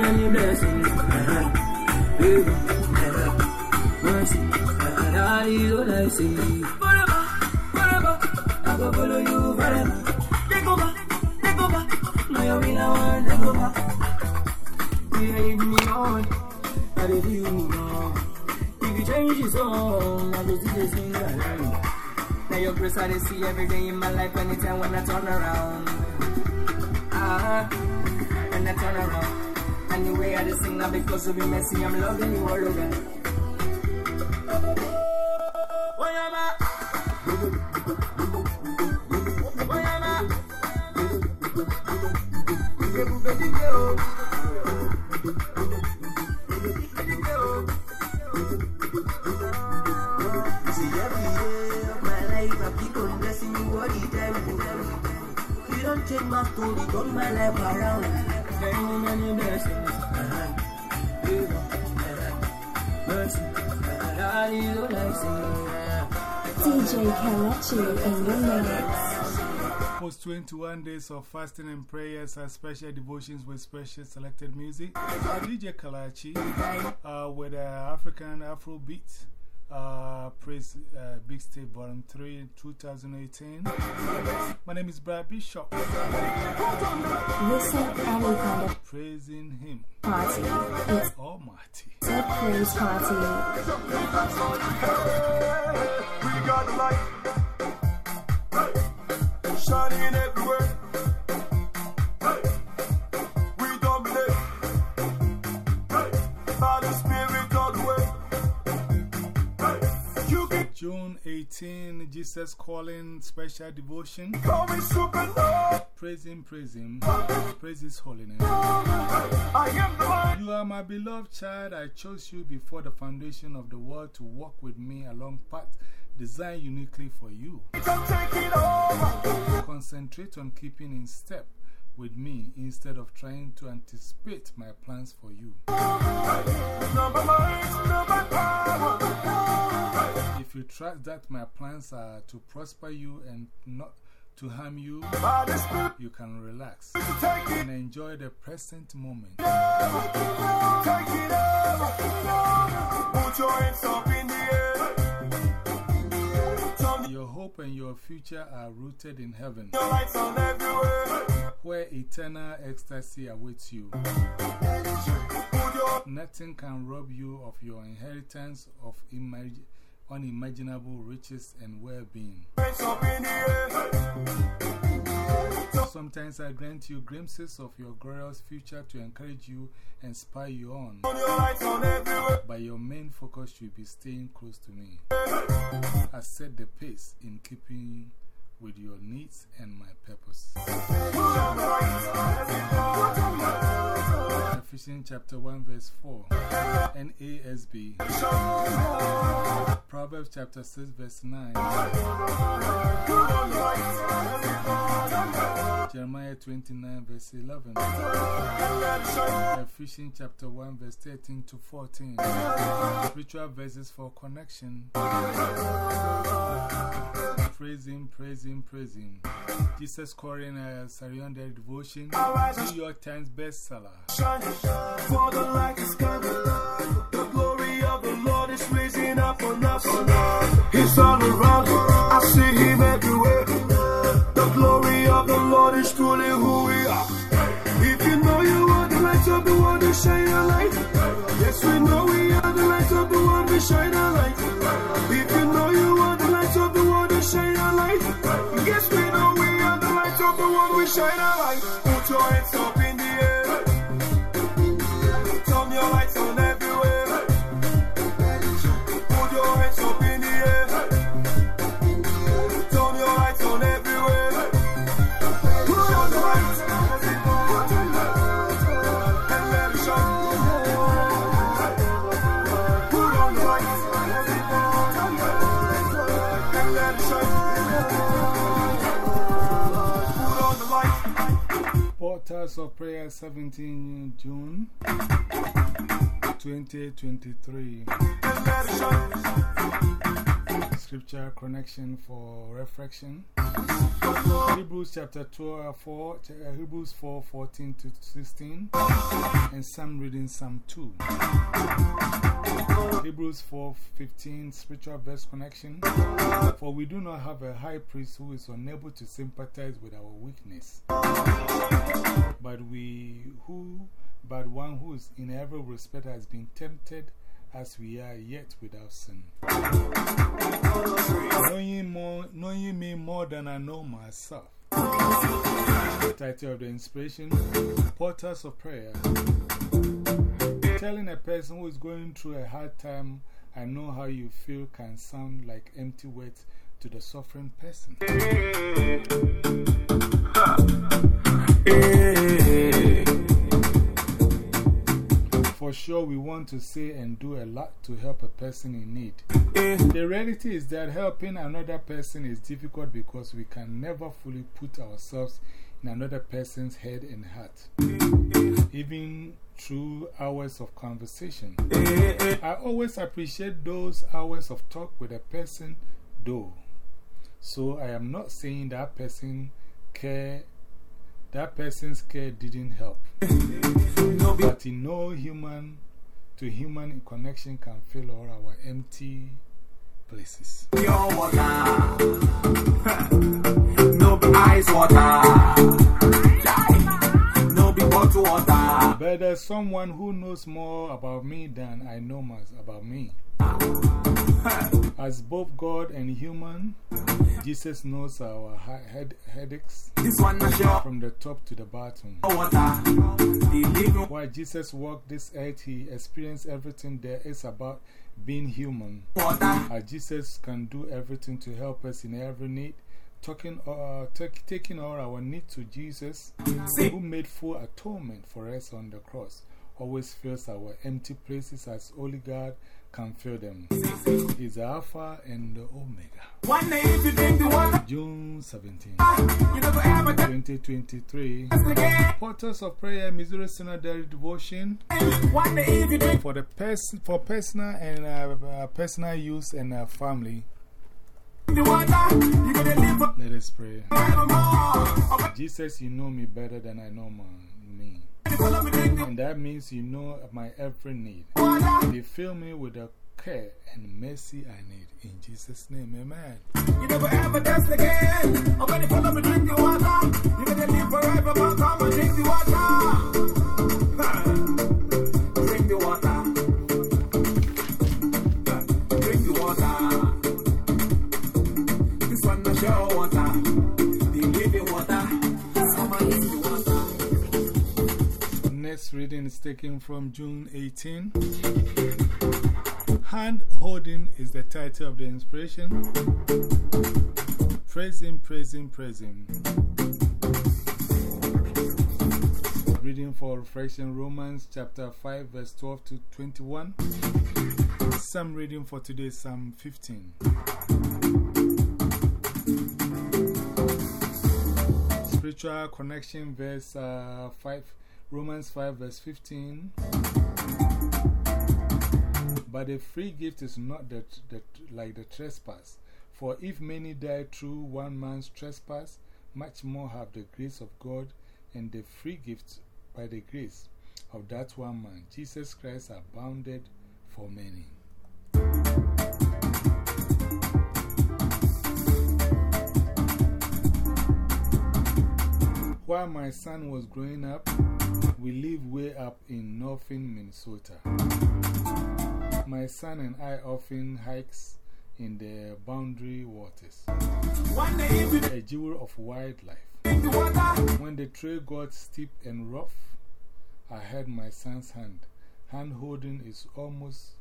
many blessings. Favor, mercy, and that is all I see. Forever, forever, I go follow you forever. Take over, take over. Now you're in our take over. You lead me on, I did you know. If you change your song, I just did sing along. Now your grace I see every day in my life anytime when I turn around. Ah, when I turn around. And the way I just sing now because of your mercy, I'm loving you all over. When I'm at- when I'm at- See every day of my life, I keep on blessing you all the time. You don't change my story, turn my life around. DJ Kelechi in the. Post 21 days of fasting and prayers and special devotions with special selected music. Uh, DJ Kelechi uh, with uh, African Afro beat. Uh, praise uh, Big State Volume 3 2018. My name is Brad Bishop. Listen any kind of Praising Him party. It's Almighty. It's a praise party. We got the 18, Calling Special Devotion. call me supernova. Praise Him, praise Him. Praise His holy name. I am the light. You are my beloved child. I chose you before the foundation of the world to walk with me along paths designed uniquely for you. Come take it over. Concentrate on keeping in step with me instead of trying to anticipate my plans for you. If you trust that my plans are to prosper you and not to harm you, you can relax and enjoy the present moment. your hope and your future are rooted in heaven, where eternal ecstasy awaits you. Nothing can rob you of your inheritance of imag unimaginable riches and well being. Sometimes I grant you glimpses of your glorious future to encourage you and spur you on, but your main focus should be staying close to me. I set the pace in keeping with your needs and my purpose. Ephesians chapter 1, verse 4, NASB. Proverbs chapter 6, verse 9. Jeremiah 29, verse 11. Ephesians chapter 1, verse 13 to 14. Spiritual verses for connection. Praise Him, praise Him, praise Him. Jesus Calling a Surrender Devotion, New York Times bestseller. For the light is coming. The glory of the Lord is raising up on us. He's all around. I see Him everywhere. The glory of the Lord is truly who we are. If you know you are the light of the world, you shine of Prayer, 17 June. 2023 scripture connection for reflection. Hebrews chapter 12, 4, uh, Hebrews 4 14 to 16, and some reading Psalm 2. Hebrews 4 15 spiritual verse connection. For we do not have a high priest who is unable to sympathize with our weakness, but we who but one who is in every respect has been tempted as we are, yet without sin. Knowing, more, knowing me more than I know myself. The title of the inspiration Portals of Prayer. Telling a person who is going through a hard time, I know how you feel, can sound like empty words to the suffering person. For sure, we want to say and do a lot to help a person in need. The reality is that helping another person is difficult because we can never fully put ourselves in another person's head and heart, even through hours of conversation. I always appreciate those hours of talk with a person, though. So I am not saying that person care that person's care didn't help. But in no human to human connection can fill all our empty places. Pure water. No be ice water. No be bottle water. But there's someone who knows more about me than I know about me. As both God and human, Jesus knows our head, headaches This one sure from the top to the bottom. water. The living While Jesus walked this earth, he experienced everything there is about being human. As Jesus can do everything to help us in every need, talking, uh, taking all our need to Jesus, who made full atonement for us on the cross, always fills our empty places as holy God can fill them. The Alpha and the Omega. One day if you drink the water, June 17, you never ever test 2023. again. Portals of Prayer, Missouri Synodary Devotion One day if you drink for, the pers for personal and uh, uh, personal use and uh, family. the water, you gonna live Let us pray. Jesus, you know me better than I know me. And that means you know my every need. You fill me with the care and mercy I need. In Jesus' name, amen. You never ever again. Follow me, drink the water. You gonna live forevermore. Come and drink the water. Reading is taken from June 18. Hand holding is the title of the inspiration. Praise Him, praise Him, praise Him. Reading for reflection Romans chapter 5, verse 12 to 21. Some reading for today, Psalm 15. Spiritual connection, verse uh, 5, Romans 5, verse 15. But the free gift is not the, the, like the trespass. For if many die through one man's trespass, much more have the grace of God and the free gift by the grace of that one man, Jesus Christ, abounded for many. While my son was growing up, we lived way up in northern Minnesota. My son and I often hikes in the boundary waters, One day if you a jewel of wildlife. drink the water. When the trail got steep and rough, I had my son's hand. Hand holding is almost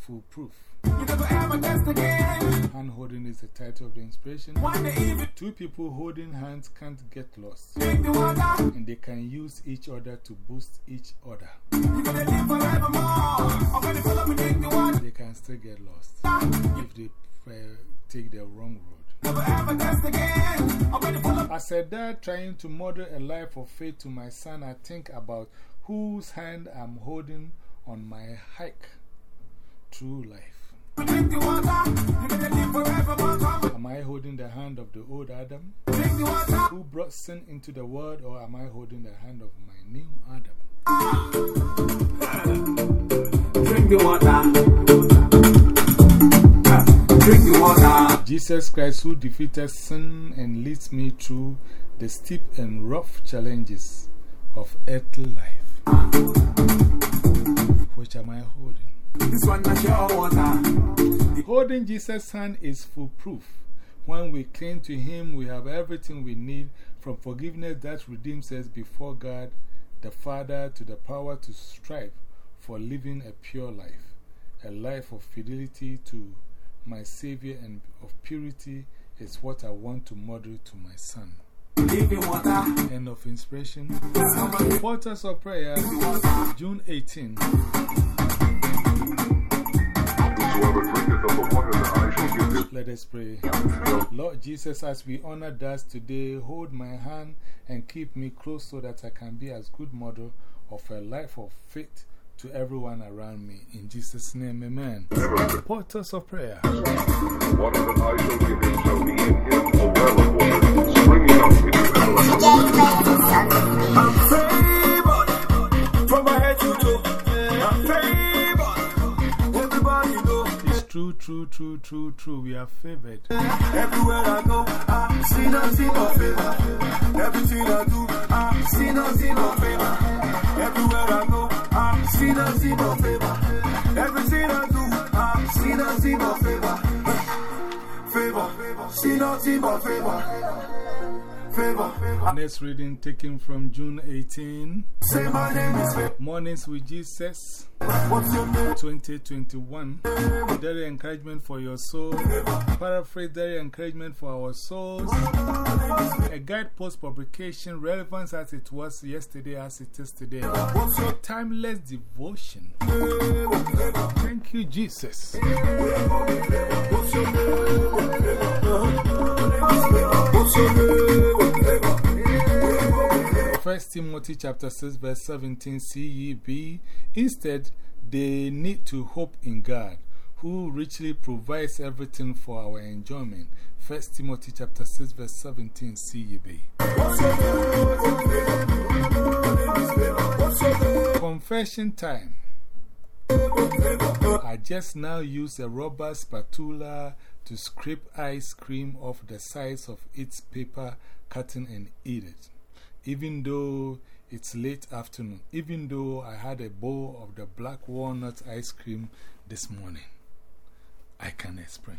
foolproof. You never ever test again. Hand holding is the title of the inspiration. One day if you Two people holding hands can't get lost, drink the water. and they can use each other to boost each other. You gonna live forevermore. When you follow me, drink the water. They can still get lost if they uh, take the wrong road. Never ever test again. When you follow As a dad trying to model a life of faith to my son, I think about whose hand I'm holding on my hike through life? Am I holding the hand of the old Adam who brought sin into the world, or am I holding the hand of my new Adam? Drink the water. Drink the water. Jesus Christ, who defeated sin and leads me through the steep and rough challenges of earthly life. Which am I holding? This one not your water. Holding Jesus' hand is foolproof. When we cling to Him, we have everything we need from forgiveness that redeems us before God the Father to the power to strive for living a pure life, a life of fidelity to my Savior and of purity is what I want to model to my son. Water. End of inspiration. Portals of Prayer, June 18. Let us pray. Lord Jesus, as we honor us today, hold my hand and keep me close so that I can be as good model of a life of faith to everyone around me. In Jesus' name, amen. Portals of Prayer. True, true, true, true. We are favored. Everywhere I go, I see nothing but favor. Everything I do, I see nothing but favor. Everywhere I go, I see nothing but favor. Everything I do, I see nothing but favor. Favor, see nothing but favor. Favor, Next reading taken from June 18. say my name is. Mornings with Jesus. What's your name? 2021. Daily encouragement for your soul. Paraphrase daily encouragement for our souls. A guidepost publication, relevance as it was yesterday as it is today. Timeless devotion. Thank you, Jesus. Uh-huh. First Timothy chapter 6 verse 17 CEB Instead they need to hope in God who richly provides everything for our enjoyment. First Timothy chapter 6 verse 17 CEB Confession time. I just now used a rubber spatula to scrape ice cream off the sides of its paper cutting and eat it. Even though it's late afternoon, even though I had a bowl of the black walnut ice cream this morning, I can explain.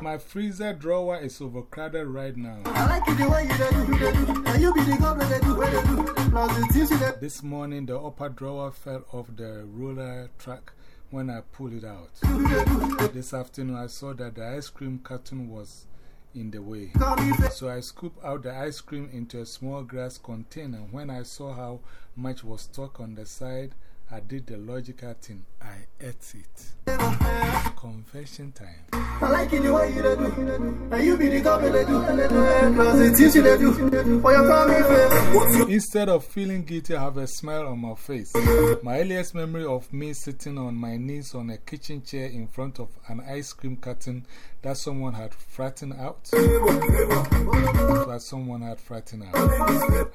My freezer drawer is overcrowded right now. I like it the way you do, you do. And you be the governor, they do, where they do. Plus the things you do. This morning, the upper drawer fell off the roller track when I pulled it out. This afternoon, I saw that the ice cream carton was in the way. So I scooped out the ice cream into a small glass container. When I saw how much was stuck on the side, I did the logical thing. I ate it. Confession time. I like it the way you do. And you be the governor, they do. Plus the things you do. For your family, favor. Instead of feeling guilty, I have a smile on my face. My earliest memory of me sitting on my knees on a kitchen chair in front of an ice cream carton that someone had flattened out. That someone had flattened out.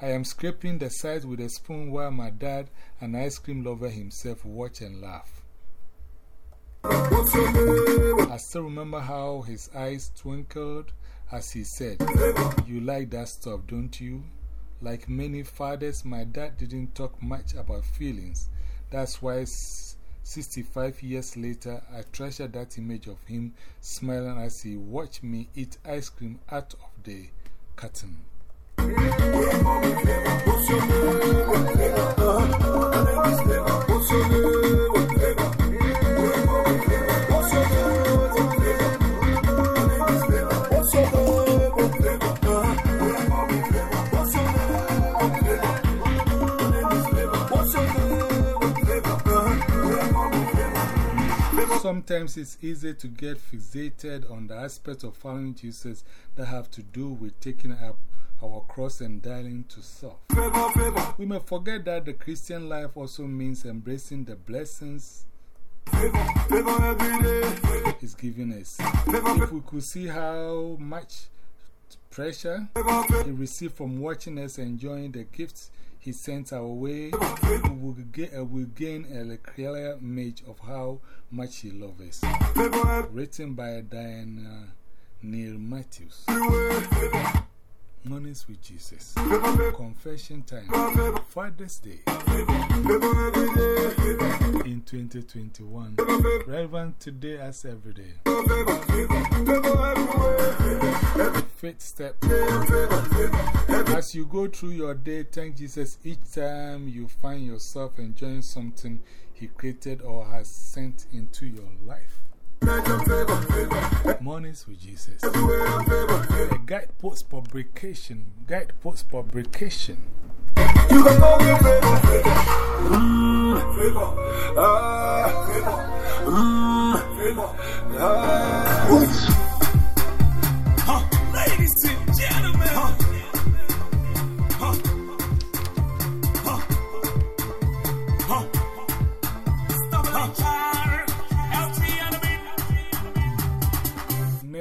I am scraping the sides with a spoon while my dad, an ice cream lover himself, watch and laugh. I still remember how his eyes twinkled as he said, You like that stuff, don't you? Like many fathers, my dad didn't talk much about feelings. That's why 65 years later, I treasure that image of him smiling as he watched me eat ice cream out of the carton. Sometimes it's easy to get fixated on the aspects of following Jesus that have to do with taking up our cross and dying to self. We may forget that the Christian life also means embracing the blessings favor, favor every day. He's giving us. If we could see how much pressure favor, favor. we receive from watching us enjoying the gifts He sent our way, we will, will gain a clear image of how much He loves us. Written by Dianne Neal Matthews. Mornings with Jesus. Confession time. Father's Day in 2021. Relevant today as every day. Faith step. As you go through your day, thank Jesus each time you find yourself enjoying something He created or has sent into your life. Mornings with Jesus. A guide post publication. Guide post publication. You can call me favor, favor. Mm, favor. Ah, favor. Mm, favor. Ah.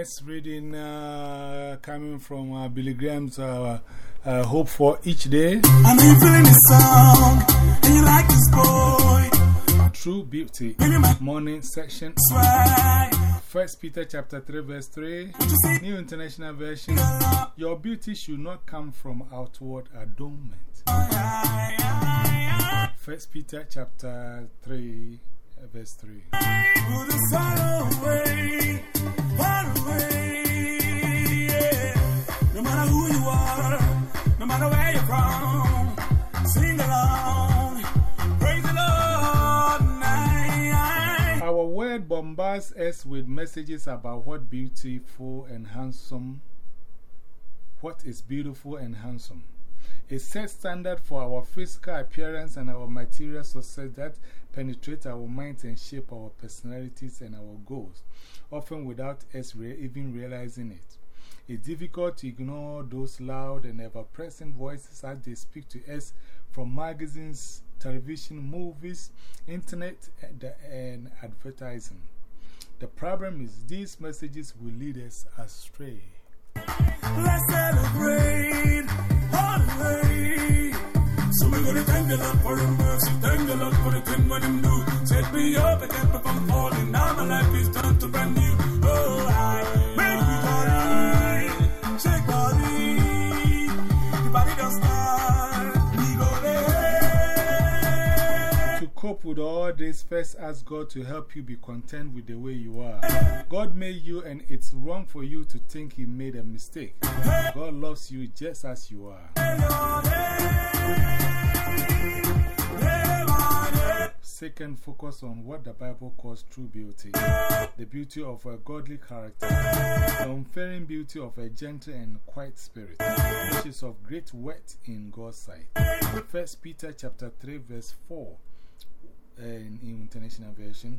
Next reading uh, coming from uh, Billy Graham's uh, uh, Hope for Each Day. I know you feeling this song, and you like this boy. True Beauty. Morning section. First Peter chapter 3 verse 3 New International Version Your beauty should not come from outward adornment First Peter chapter 3 uh, verse 3 Put the away, away. Yeah. No matter who you are, no matter where you're from, sing along, praise the Lord. Night. Our word bombards us with messages about what beautiful and handsome what is beautiful and handsome It sets standard for our physical appearance and our material success that penetrate our minds and shape our personalities and our goals, often without us re even realizing it. It's difficult to ignore those loud and ever present voices as they speak to us from magazines, television, movies, internet, and, advertising. The problem is, these messages will lead us astray. Let's celebrate holiday. So we're gonna thank the Lord for His mercy, thank the Lord for the thing what Him do. Set me up and kept me from falling. Now my life is turned to brand new. Cope with all this, first ask God to help you be content with the way you are. God made you, and it's wrong for you to think He made a mistake. God loves you just as you are. Second, focus on what the Bible calls true beauty the beauty of a godly character, the unfailing beauty of a gentle and quiet spirit, which is of great worth in God's sight. First Peter chapter 3, verse 4 Eh, in, in International Version.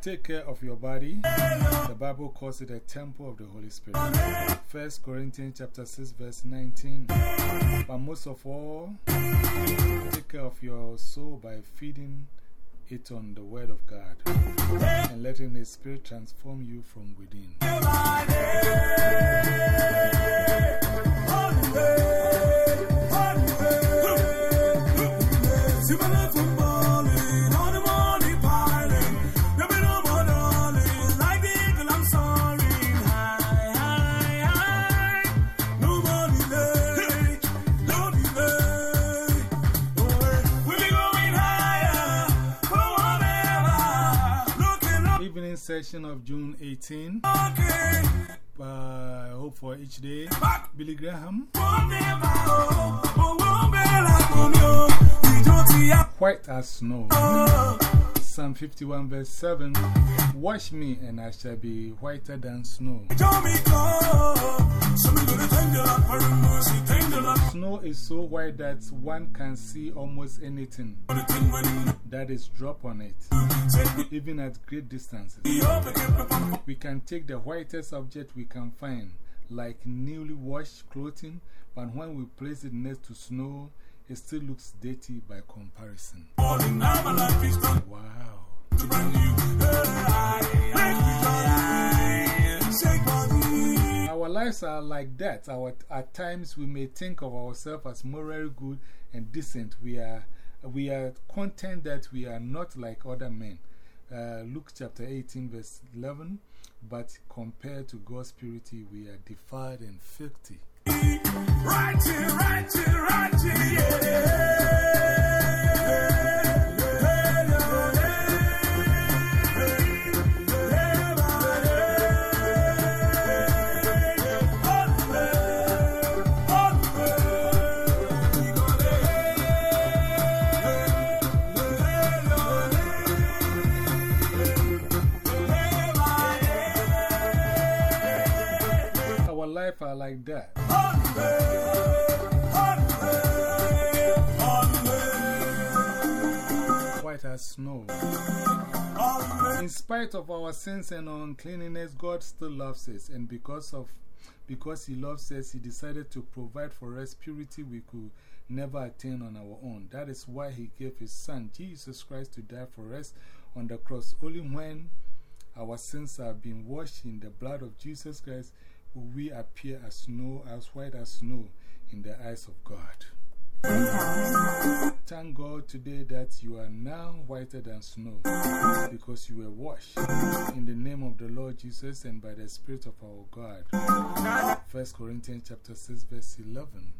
Take care of your body. The Bible calls it a temple of the Holy Spirit. First Corinthians chapter 6 verse 19. But most of all, take care of your soul by feeding it on the Word of God and letting the Spirit transform you from within. Evening session of June 18. Uh, hope for each day. Billy Graham. White as snow. Psalm 51, verse 7 Wash me, and I shall be whiter than snow. Snow is so white that one can see almost anything that is drop on it, even at great distances. We can take the whitest object we can find, like newly washed clothing, but when we place it next to snow, it still looks dirty by comparison. Wow. Our lives are like that. Our, at times, we may think of ourselves as morally good and decent. We are, we are content that we are not like other men. Uh, Luke chapter 18, verse 11. But compared to God's purity, we are defiled and filthy. Right here, right here, right here, Our are like that. White as snow. In spite of our sins and uncleanness, God still loves us. And because, of, because He loves us, He decided to provide for us purity we could never attain on our own. That is why He gave His Son, Jesus Christ, to die for us on the cross. Only when our sins have been washed in the blood of Jesus Christ will we appear as snow, as white as snow in the eyes of God. Thank God today that you are now whiter than snow because you were washed in the name of the Lord Jesus and by the Spirit of our God. 1 Corinthians chapter 6, verse 11.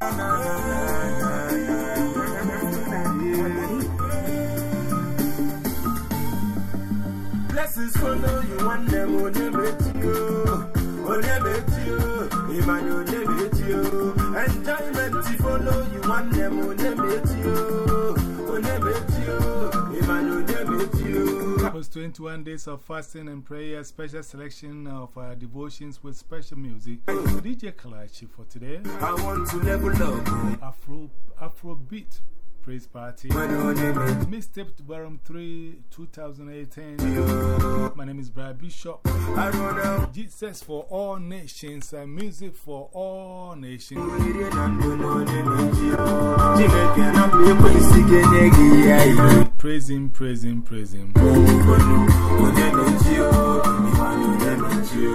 Blessings follow you one them them with you. On them with you. Emmanuel on them with follow you one them on them with you. On them with you. Emmanuel on them with you. Post 21 days of fasting and prayer, special selection of uh, devotions with special music. DJ Kelechi for today. I want to level up. Afro, Afro Beat Praise Party. Mixtape Barum 3 2018. My name is Brad Bishop. Jesus for all nations and music for all nations. Praise Him, praise Him, praise Him.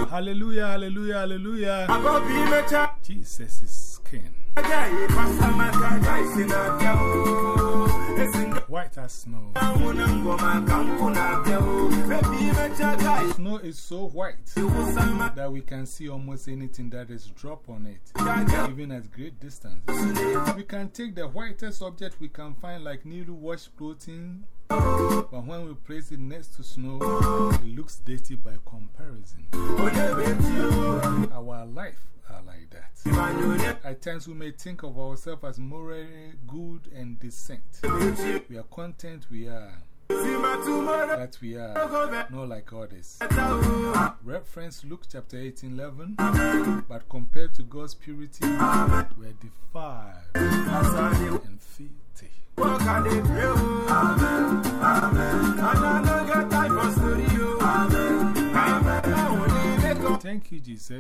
Hallelujah, hallelujah, hallelujah. Jesus is King. White as snow. Snow is so white that we can see almost anything that is drop on it, even at great distances. We can take the whitest object we can find, like newly washed clothing, but when we place it next to snow, it looks dirty by comparison. Our life are like that. At times we may think of ourselves as morally good and decent. We are content we are. That we are not like others. Reference Luke chapter 18 11. But compared to God's purity, we are defiled and filthy. Thank you, Jesus.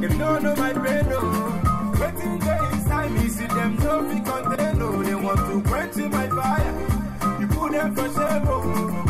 Them no know my brain, no. Waiting there inside me, see them no fi contain, no. They want to quench my fire. You put them for shame, oh.